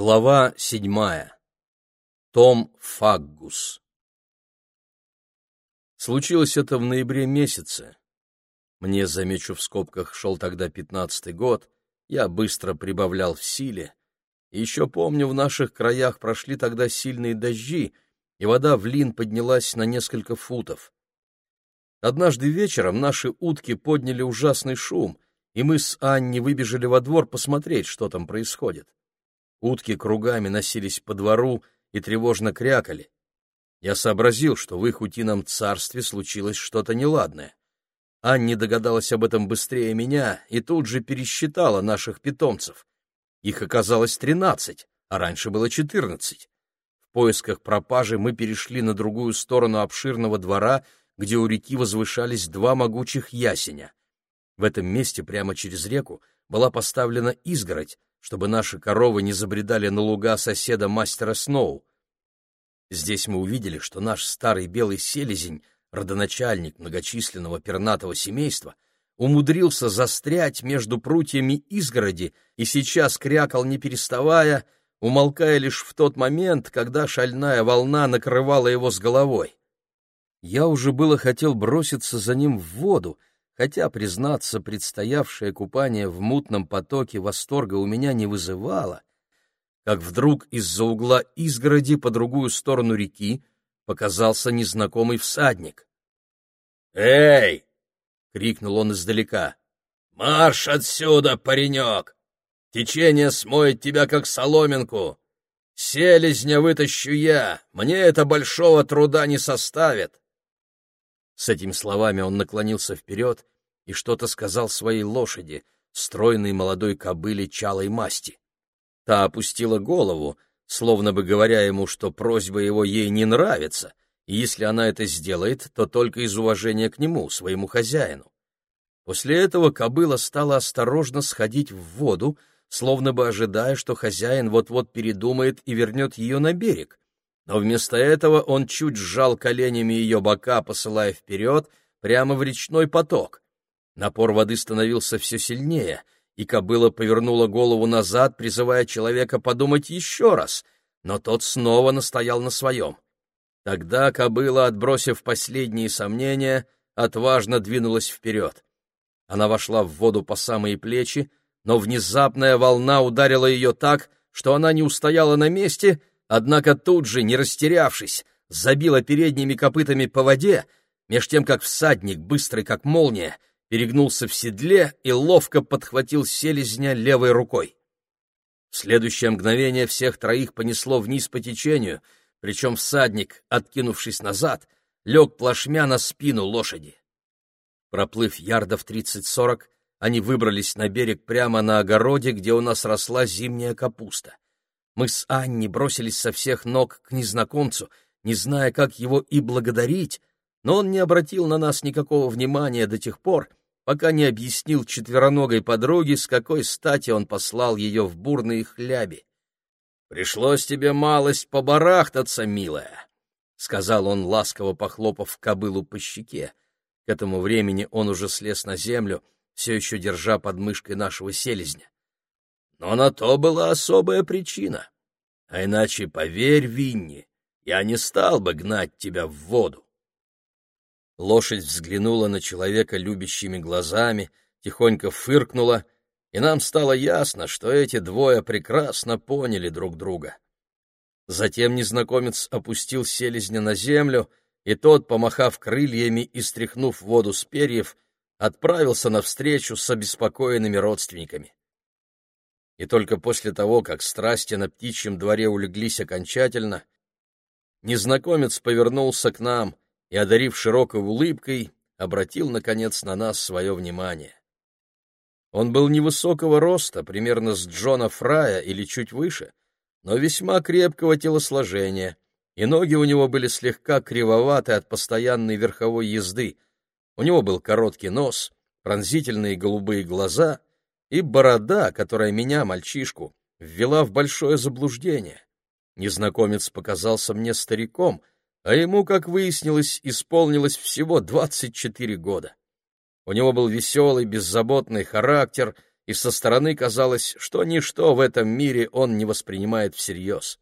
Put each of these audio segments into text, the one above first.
Глава седьмая. Том Фаггус. Случилось это в ноябре месяце. Мне, замечу в скобках, шел тогда пятнадцатый год, я быстро прибавлял в силе. Еще помню, в наших краях прошли тогда сильные дожди, и вода в Лин поднялась на несколько футов. Однажды вечером наши утки подняли ужасный шум, и мы с Анни выбежали во двор посмотреть, что там происходит. Утки кругами носились по двору и тревожно крякали. Я сообразил, что в их утином царстве случилось что-то неладное. Анни догадалась об этом быстрее меня и тут же пересчитала наших питомцев. Их оказалось тринадцать, а раньше было четырнадцать. В поисках пропажи мы перешли на другую сторону обширного двора, где у реки возвышались два могучих ясеня. В этом месте, прямо через реку, была поставлена изгородь, чтобы наши коровы не забредали на луга соседа мастера Сноу. Здесь мы увидели, что наш старый белый селезень, родоначальник многочисленного пернатого семейства, умудрился застрять между прутьями изгороди и сейчас крякал не переставая, умолкая лишь в тот момент, когда шальная волна накрывала его с головой. Я уже было хотел броситься за ним в воду, хотя, признаться, предстоявшее купание в мутном потоке восторга у меня не вызывало, как вдруг из-за угла изгороди по другую сторону реки показался незнакомый всадник. «Эй!» — крикнул он издалека. «Марш отсюда, паренек! Течение смоет тебя, как соломинку! Селезня вытащу я, мне это большого труда не составит!» С этими словами он наклонился вперед и что-то сказал своей лошади, стройной молодой кобыле чалой масти. Та опустила голову, словно бы говоря ему, что просьба его ей не нравится, и если она это сделает, то только из уважения к нему, своему хозяину. После этого кобыла стала осторожно сходить в воду, словно бы ожидая, что хозяин вот-вот передумает и вернет ее на берег но вместо этого он чуть сжал коленями ее бока, посылая вперед, прямо в речной поток. Напор воды становился все сильнее, и кобыла повернула голову назад, призывая человека подумать еще раз, но тот снова настоял на своем. Тогда кобыла, отбросив последние сомнения, отважно двинулась вперед. Она вошла в воду по самые плечи, но внезапная волна ударила ее так, что она не устояла на месте — однако тут же, не растерявшись, забила передними копытами по воде, меж тем как всадник, быстрый как молния, перегнулся в седле и ловко подхватил селезня левой рукой. В следующее мгновение всех троих понесло вниз по течению, причем всадник, откинувшись назад, лег плашмя на спину лошади. Проплыв ярдов тридцать-сорок, они выбрались на берег прямо на огороде, где у нас росла зимняя капуста. Мы с Анни бросились со всех ног к незнакомцу, не зная, как его и благодарить, но он не обратил на нас никакого внимания до тех пор, пока не объяснил четвероногой подруге, с какой стати он послал ее в бурные хляби. «Пришлось тебе малость побарахтаться, милая», — сказал он, ласково похлопав кобылу по щеке. К этому времени он уже слез на землю, все еще держа под мышкой нашего селезня. Но на то была особая причина. А иначе, поверь, Винни, я не стал бы гнать тебя в воду. Лошадь взглянула на человека любящими глазами, тихонько фыркнула, и нам стало ясно, что эти двое прекрасно поняли друг друга. Затем незнакомец опустил селезня на землю, и тот, помахав крыльями и стряхнув воду с перьев, отправился навстречу с обеспокоенными родственниками и только после того, как страсти на птичьем дворе улеглись окончательно, незнакомец повернулся к нам и, одарив широкой улыбкой, обратил, наконец, на нас свое внимание. Он был невысокого роста, примерно с Джона Фрая или чуть выше, но весьма крепкого телосложения, и ноги у него были слегка кривоваты от постоянной верховой езды. У него был короткий нос, пронзительные голубые глаза и борода, которая меня, мальчишку, ввела в большое заблуждение. Незнакомец показался мне стариком, а ему, как выяснилось, исполнилось всего двадцать четыре года. У него был веселый, беззаботный характер, и со стороны казалось, что ничто в этом мире он не воспринимает всерьез.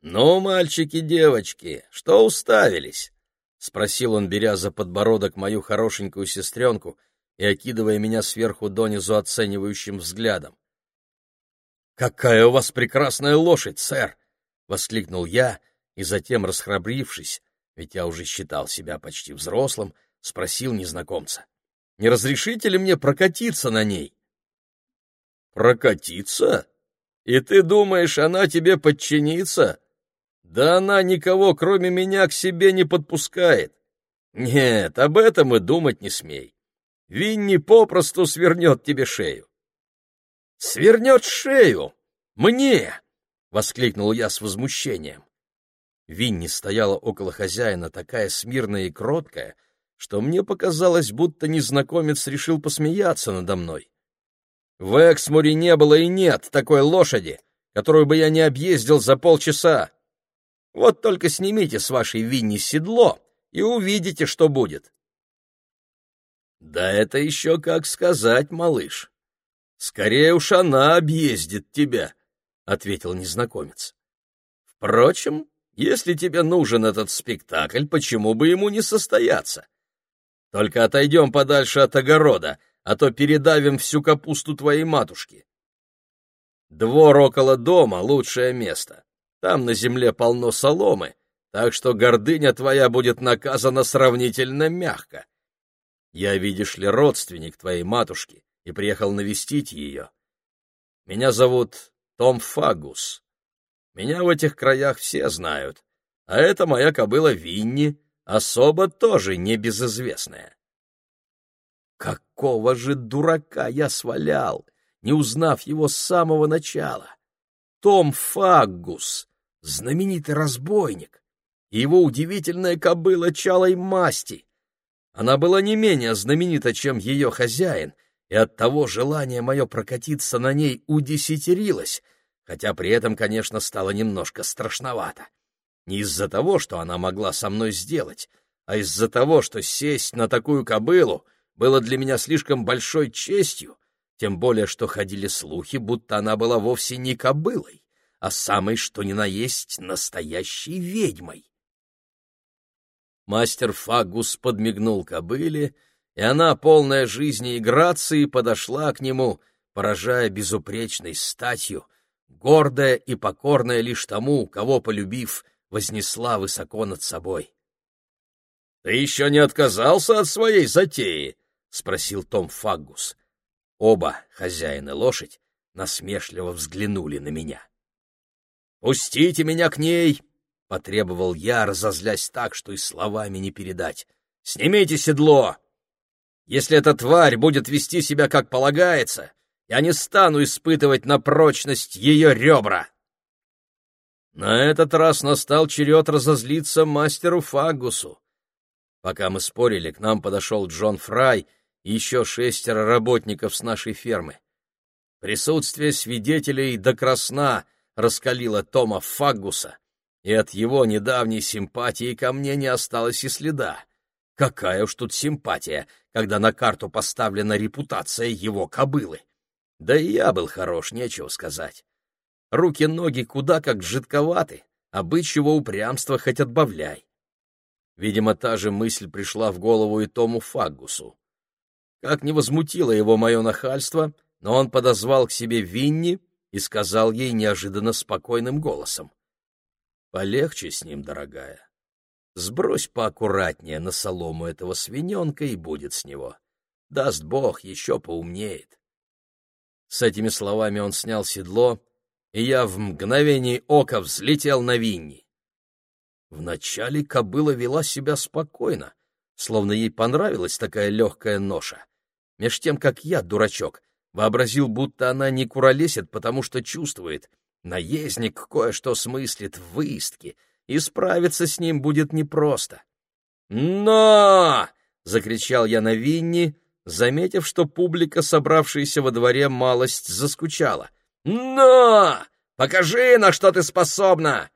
«Ну, мальчики-девочки, что уставились?» — спросил он, беря за подбородок мою хорошенькую сестренку и окидывая меня сверху донизу оценивающим взглядом. «Какая у вас прекрасная лошадь, сэр!» — воскликнул я, и затем, расхрабрившись, ведь я уже считал себя почти взрослым, спросил незнакомца. «Не разрешите ли мне прокатиться на ней?» «Прокатиться? И ты думаешь, она тебе подчинится?» Да она никого, кроме меня, к себе не подпускает. Нет, об этом и думать не смей. Винни попросту свернет тебе шею. Свернет шею? Мне! — воскликнул я с возмущением. Винни стояла около хозяина, такая смирная и кроткая, что мне показалось, будто незнакомец решил посмеяться надо мной. В Эксмуре не было и нет такой лошади, которую бы я не объездил за полчаса. Вот только снимите с вашей Винни седло и увидите, что будет. Да это еще как сказать, малыш. Скорее уж она объездит тебя, ответил незнакомец. Впрочем, если тебе нужен этот спектакль, почему бы ему не состояться? Только отойдем подальше от огорода, а то передавим всю капусту твоей матушки. Двор около дома — лучшее место. Там на земле полно соломы, так что гордыня твоя будет наказана сравнительно мягко. Я, видишь ли, родственник твоей матушки и приехал навестить ее. Меня зовут Том Фагус. Меня в этих краях все знают, а это моя кобыла Винни, особо тоже небезызвестная. Какого же дурака я свалял, не узнав его с самого начала! Том Фаггус, знаменитый разбойник, и его удивительная кобыла чалой масти. Она была не менее знаменита, чем ее хозяин, и оттого желание мое прокатиться на ней удесятерилось, хотя при этом, конечно, стало немножко страшновато. Не из-за того, что она могла со мной сделать, а из-за того, что сесть на такую кобылу было для меня слишком большой честью, тем более что ходили слухи, будто она была вовсе не кобылой, а самой что ни на есть настоящей ведьмой. Мастер Фагус подмигнул кобыле, и она, полная жизни и грации, подошла к нему, поражая безупречной статью, гордая и покорная лишь тому, кого, полюбив, вознесла высоко над собой. — Ты еще не отказался от своей затеи? — спросил Том Фагус. Оба, хозяин и лошадь, насмешливо взглянули на меня. «Пустите меня к ней!» — потребовал я, разозлясь так, что и словами не передать. «Снимите седло! Если эта тварь будет вести себя как полагается, я не стану испытывать на прочность ее ребра!» На этот раз настал черед разозлиться мастеру Фагусу. Пока мы спорили, к нам подошел Джон Фрай и еще шестеро работников с нашей фермы. Присутствие свидетелей до красна — раскалила Тома Фаггуса, и от его недавней симпатии ко мне не осталось и следа. Какая уж тут симпатия, когда на карту поставлена репутация его кобылы. Да и я был хорош, нечего сказать. Руки-ноги куда как жидковаты, а бычьего упрямства хоть отбавляй. Видимо, та же мысль пришла в голову и Тому Фаггусу. Как не возмутило его мое нахальство, но он подозвал к себе Винни и сказал ей неожиданно спокойным голосом. «Полегче с ним, дорогая. Сбрось поаккуратнее на солому этого свиненка, и будет с него. Даст Бог, еще поумнеет». С этими словами он снял седло, и я в мгновение ока взлетел на Винни. Вначале кобыла вела себя спокойно, словно ей понравилась такая легкая ноша. Меж тем, как я, дурачок, Вообразил, будто она не куролесит, потому что чувствует. Наездник кое-что смыслит в выездке, и справиться с ним будет непросто. «Но!» — закричал я на Винни, заметив, что публика, собравшаяся во дворе, малость заскучала. «Но! Покажи, на что ты способна!»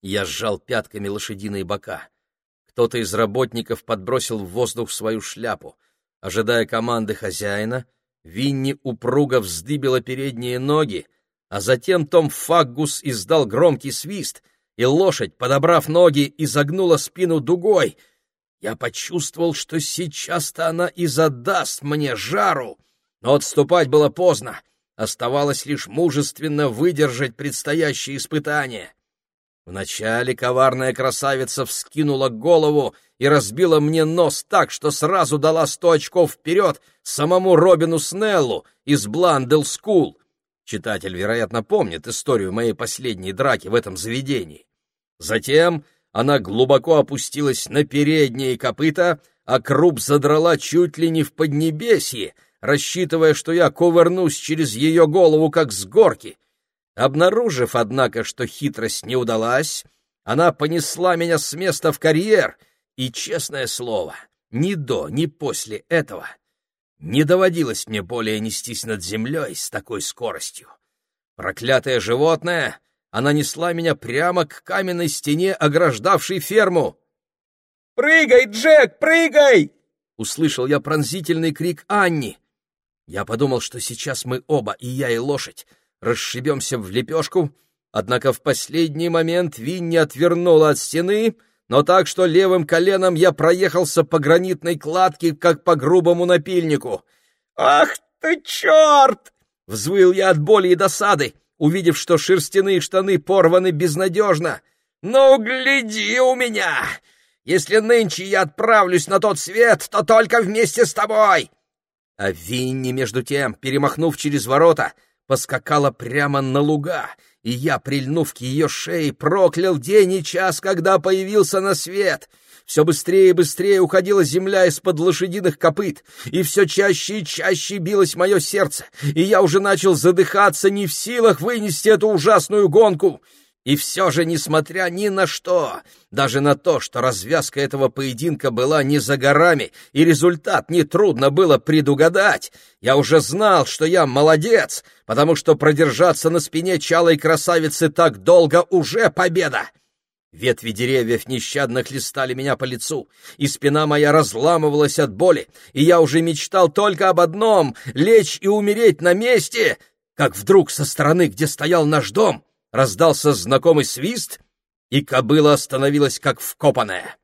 Я сжал пятками лошадиные бока. Кто-то из работников подбросил в воздух свою шляпу. Ожидая команды хозяина, Винни упруго вздыбила передние ноги, а затем Том Фаггус издал громкий свист, и лошадь, подобрав ноги, изогнула спину дугой. Я почувствовал, что сейчас-то она и задаст мне жару, но отступать было поздно. Оставалось лишь мужественно выдержать предстоящее испытание. Вначале коварная красавица вскинула голову и разбила мне нос так, что сразу дала сто очков вперед самому Робину Снеллу из Бландел Скул. Читатель, вероятно, помнит историю моей последней драки в этом заведении. Затем она глубоко опустилась на передние копыта, а круп задрала чуть ли не в поднебесье, рассчитывая, что я кувырнусь через ее голову, как с горки. Обнаружив, однако, что хитрость не удалась, она понесла меня с места в карьер, и, честное слово, ни до, ни после этого не доводилось мне более нестись над землей с такой скоростью. Проклятое животное, она несла меня прямо к каменной стене, ограждавшей ферму. «Прыгай, Джек, прыгай!» — услышал я пронзительный крик Анни. Я подумал, что сейчас мы оба, и я, и лошадь, расшибемся в лепешку, однако в последний момент Винни отвернула от стены, но так, что левым коленом я проехался по гранитной кладке, как по грубому напильнику. «Ах ты черт!» — взвыл я от боли и досады, увидев, что шерстяные штаны порваны безнадежно. «Ну, гляди у меня! Если нынче я отправлюсь на тот свет, то только вместе с тобой!» А Винни, между тем, перемахнув через ворота, поскакала прямо на луга, и я, прильнув к ее шее, проклял день и час, когда появился на свет. Все быстрее и быстрее уходила земля из-под лошадиных копыт, и все чаще и чаще билось мое сердце, и я уже начал задыхаться, не в силах вынести эту ужасную гонку. И все же, несмотря ни на что, даже на то, что развязка этого поединка была не за горами, и результат нетрудно было предугадать, я уже знал, что я молодец, потому что продержаться на спине чалой красавицы так долго уже победа. Ветви деревьев нещадно хлестали меня по лицу, и спина моя разламывалась от боли, и я уже мечтал только об одном — лечь и умереть на месте, как вдруг со стороны, где стоял наш дом — раздался знакомый свист, и кобыла остановилась как вкопанная.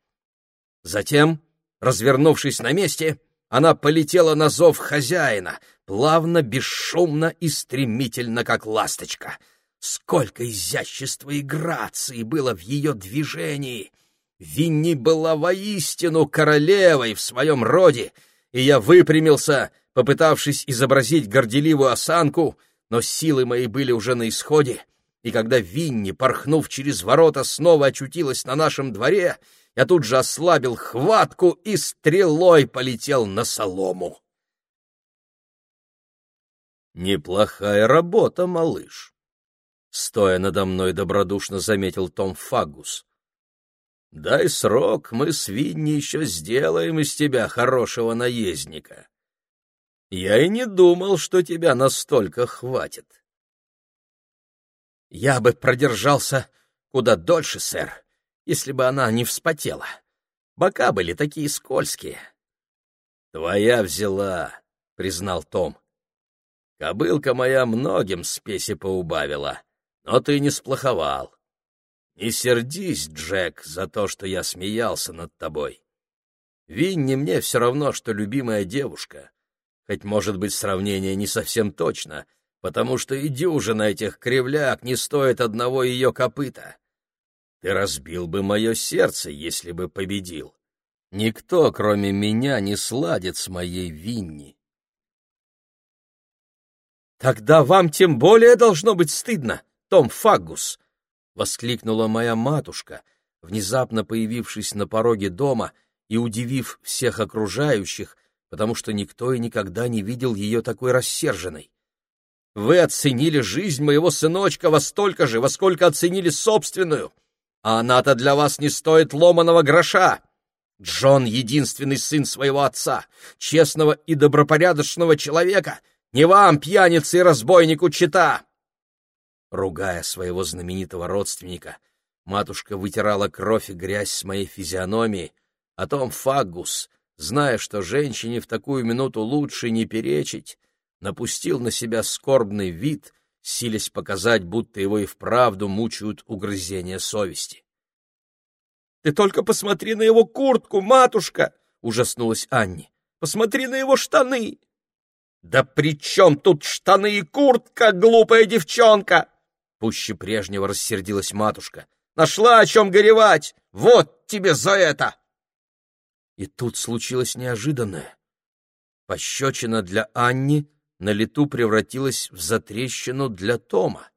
Затем, развернувшись на месте, она полетела на зов хозяина, плавно, бесшумно и стремительно, как ласточка. Сколько изящества и грации было в ее движении! Винни была воистину королевой в своем роде, и я выпрямился, попытавшись изобразить горделивую осанку, но силы мои были уже на исходе, и когда Винни, порхнув через ворота, снова очутилась на нашем дворе, я тут же ослабил хватку и стрелой полетел на солому. «Неплохая работа, малыш», — стоя надо мной добродушно заметил Том Фагус. «Дай срок, мы с Винни еще сделаем из тебя хорошего наездника. Я и не думал, что тебя настолько хватит». Я бы продержался куда дольше, сэр, если бы она не вспотела. Бока были такие скользкие. — Твоя взяла, — признал Том. — Кобылка моя многим спеси поубавила, но ты не сплоховал. Не сердись, Джек, за то, что я смеялся над тобой. Винни мне все равно, что любимая девушка, хоть, может быть, сравнение не совсем точно — потому что и дюжина этих кривляк не стоит одного ее копыта. Ты разбил бы мое сердце, если бы победил. Никто, кроме меня, не сладит с моей Винни. «Тогда вам тем более должно быть стыдно, Том Фаггус!» — воскликнула моя матушка, внезапно появившись на пороге дома и удивив всех окружающих, потому что никто и никогда не видел ее такой рассерженной. Вы оценили жизнь моего сыночка во столько же, во сколько оценили собственную. А она-то для вас не стоит ломаного гроша. Джон — единственный сын своего отца, честного и добропорядочного человека. Не вам, пьянице и разбойнику, чита!» Ругая своего знаменитого родственника, матушка вытирала кровь и грязь с моей физиономии, а Том Фаггус, зная, что женщине в такую минуту лучше не перечить, напустил на себя скорбный вид, силясь показать, будто его и вправду мучают угрызения совести. — Ты только посмотри на его куртку, матушка! — ужаснулась Анни. — Посмотри на его штаны! — Да при чем тут штаны и куртка, глупая девчонка? Пуще прежнего рассердилась матушка. — Нашла о чем горевать! Вот тебе за это! И тут случилось неожиданное. Пощечина для Анни на лету превратилась в затрещину для Тома.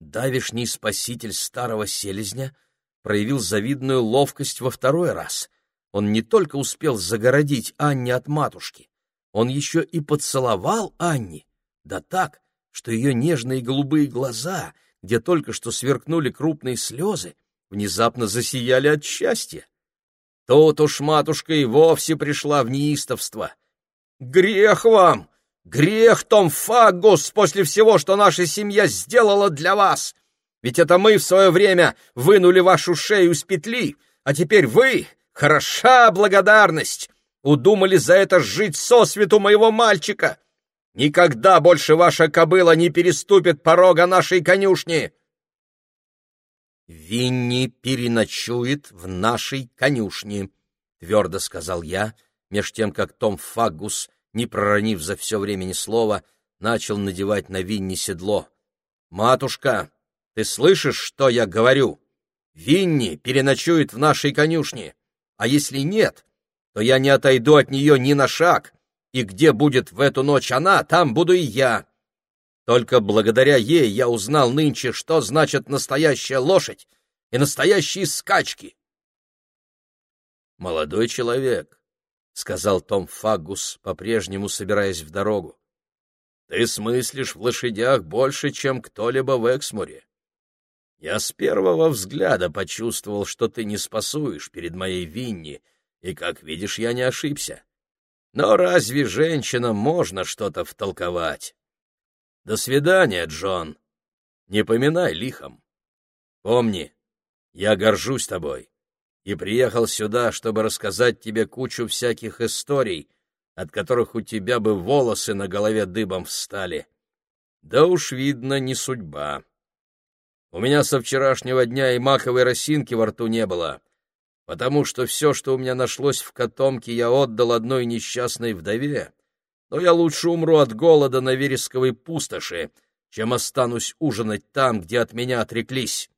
Давишний спаситель старого селезня проявил завидную ловкость во второй раз. Он не только успел загородить Анне от матушки, он еще и поцеловал Анни, да так, что ее нежные голубые глаза, где только что сверкнули крупные слезы, внезапно засияли от счастья. Тут уж матушка и вовсе пришла в неистовство. «Грех вам! Грех, Том Фагус, после всего, что наша семья сделала для вас! Ведь это мы в свое время вынули вашу шею из петли, а теперь вы, хороша благодарность, удумали за это жить сосвету моего мальчика! Никогда больше ваша кобыла не переступит порога нашей конюшни!» «Винни переночует в нашей конюшне», — твердо сказал я, меж тем, как Том Фаггус, не проронив за все время ни слова, начал надевать на Винни седло. «Матушка, ты слышишь, что я говорю? Винни переночует в нашей конюшне, а если нет, то я не отойду от нее ни на шаг, и где будет в эту ночь она, там буду и я. Только благодаря ей я узнал нынче, что значит настоящая лошадь и настоящие скачки. «Молодой человек», — сказал Том Фагус, по-прежнему собираясь в дорогу, — «ты смыслишь в лошадях больше, чем кто-либо в Эксмуре. Я с первого взгляда почувствовал, что ты не спасуешь перед моей Винни, и, как видишь, я не ошибся. Но разве женщинам можно что-то втолковать?» До свидания, Джон. Не поминай лихом. Помни, я горжусь тобой и приехал сюда, чтобы рассказать тебе кучу всяких историй, от которых у тебя бы волосы на голове дыбом встали. Да уж, видно, не судьба. У меня со вчерашнего дня и маковой росинки во рту не было, потому что все, что у меня нашлось в котомке, я отдал одной несчастной вдове, но я лучше умру от голода на вересковой пустоши, чем останусь ужинать там, где от меня отреклись.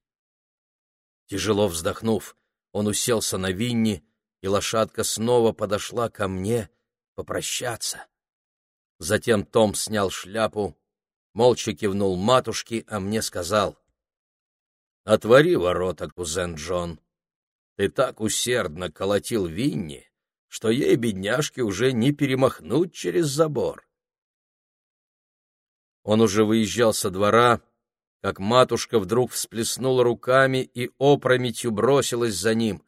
Тяжело вздохнув, он уселся на винни, и лошадка снова подошла ко мне попрощаться. Затем Том снял шляпу, молча кивнул матушке, а мне сказал, «Отвори ворота, кузен Джон. Ты так усердно колотил Винни, что ей, бедняжке, уже не перемахнуть через забор. Он уже выезжал со двора, как матушка вдруг всплеснула руками и опрометью бросилась за ним.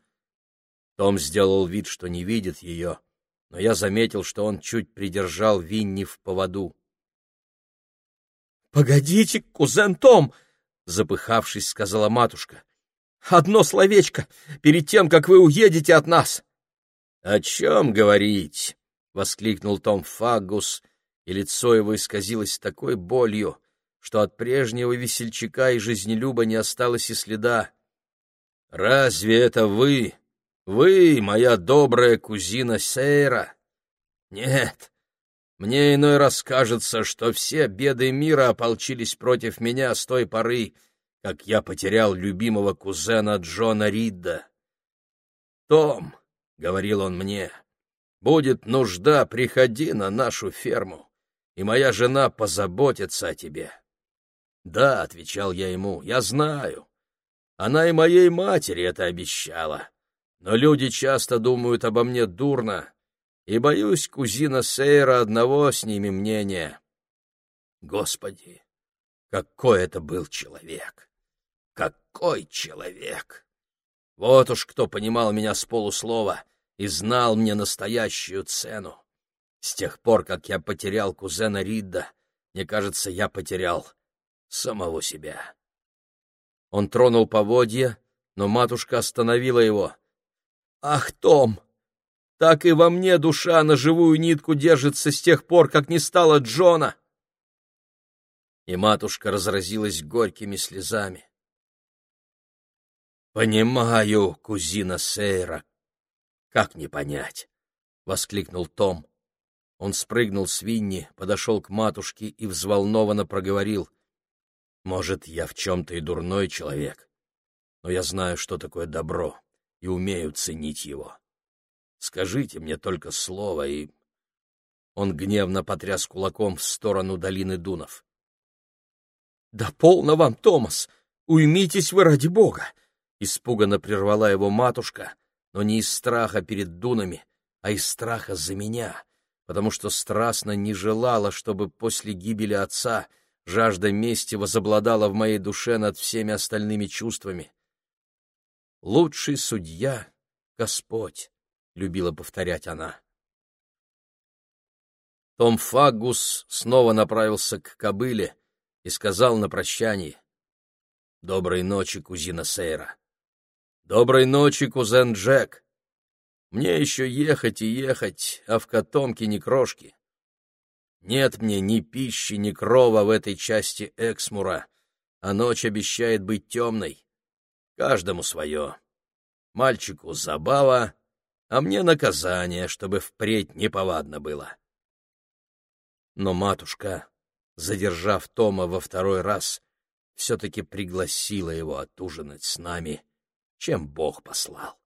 Том сделал вид, что не видит ее, но я заметил, что он чуть придержал Винни в поводу. — Погодите, кузен Том! — запыхавшись, сказала матушка. — Одно словечко перед тем, как вы уедете от нас. «О чем говорить?» — воскликнул Том Фагус, и лицо его исказилось такой болью, что от прежнего весельчака и жизнелюба не осталось и следа. «Разве это вы? Вы, моя добрая кузина Сейра?» «Нет, мне иной раз кажется, что все беды мира ополчились против меня с той поры, как я потерял любимого кузена Джона Ридда. Том, — говорил он мне, — «будет нужда, приходи на нашу ферму, и моя жена позаботится о тебе». «Да», — отвечал я ему, — «я знаю. Она и моей матери это обещала. Но люди часто думают обо мне дурно, и, боюсь, кузина Сейра одного с ними мнения. Господи, какой это был человек! Какой человек! Вот уж кто понимал меня с полуслова и знал мне настоящую цену. С тех пор, как я потерял кузена Ридда, мне кажется, я потерял самого себя. Он тронул поводья, но матушка остановила его. — Ах, Том, так и во мне душа на живую нитку держится с тех пор, как не стало Джона. И матушка разразилась горькими слезами. «Понимаю, кузина Сейра. Как не понять?» — воскликнул Том. Он спрыгнул с Винни, подошел к матушке и взволнованно проговорил. «Может, я в чем-то и дурной человек, но я знаю, что такое добро, и умею ценить его. Скажите мне только слово, и...» Он гневно потряс кулаком в сторону долины Дунов. «Да полно вам, Томас! Уймитесь вы ради бога!» Испуганно прервала его матушка, но не из страха перед Дунами, а из страха за меня, потому что страстно не желала, чтобы после гибели отца жажда мести возобладала в моей душе над всеми остальными чувствами. «Лучший судья — Господь», — любила повторять она. Том Фагус снова направился к кобыле и сказал на прощание — «Доброй ночи, кузина Сейра». «Доброй ночи, кузен Джек. Мне еще ехать и ехать, а в котомке ни крошки. Нет мне ни пищи, ни крова в этой части Эксмура, а ночь обещает быть темной. Каждому свое. Мальчику забава, а мне наказание, чтобы впредь неповадно было». Но матушка, задержав Тома во второй раз, все-таки пригласила его отужинать с нами — чем Бог послал.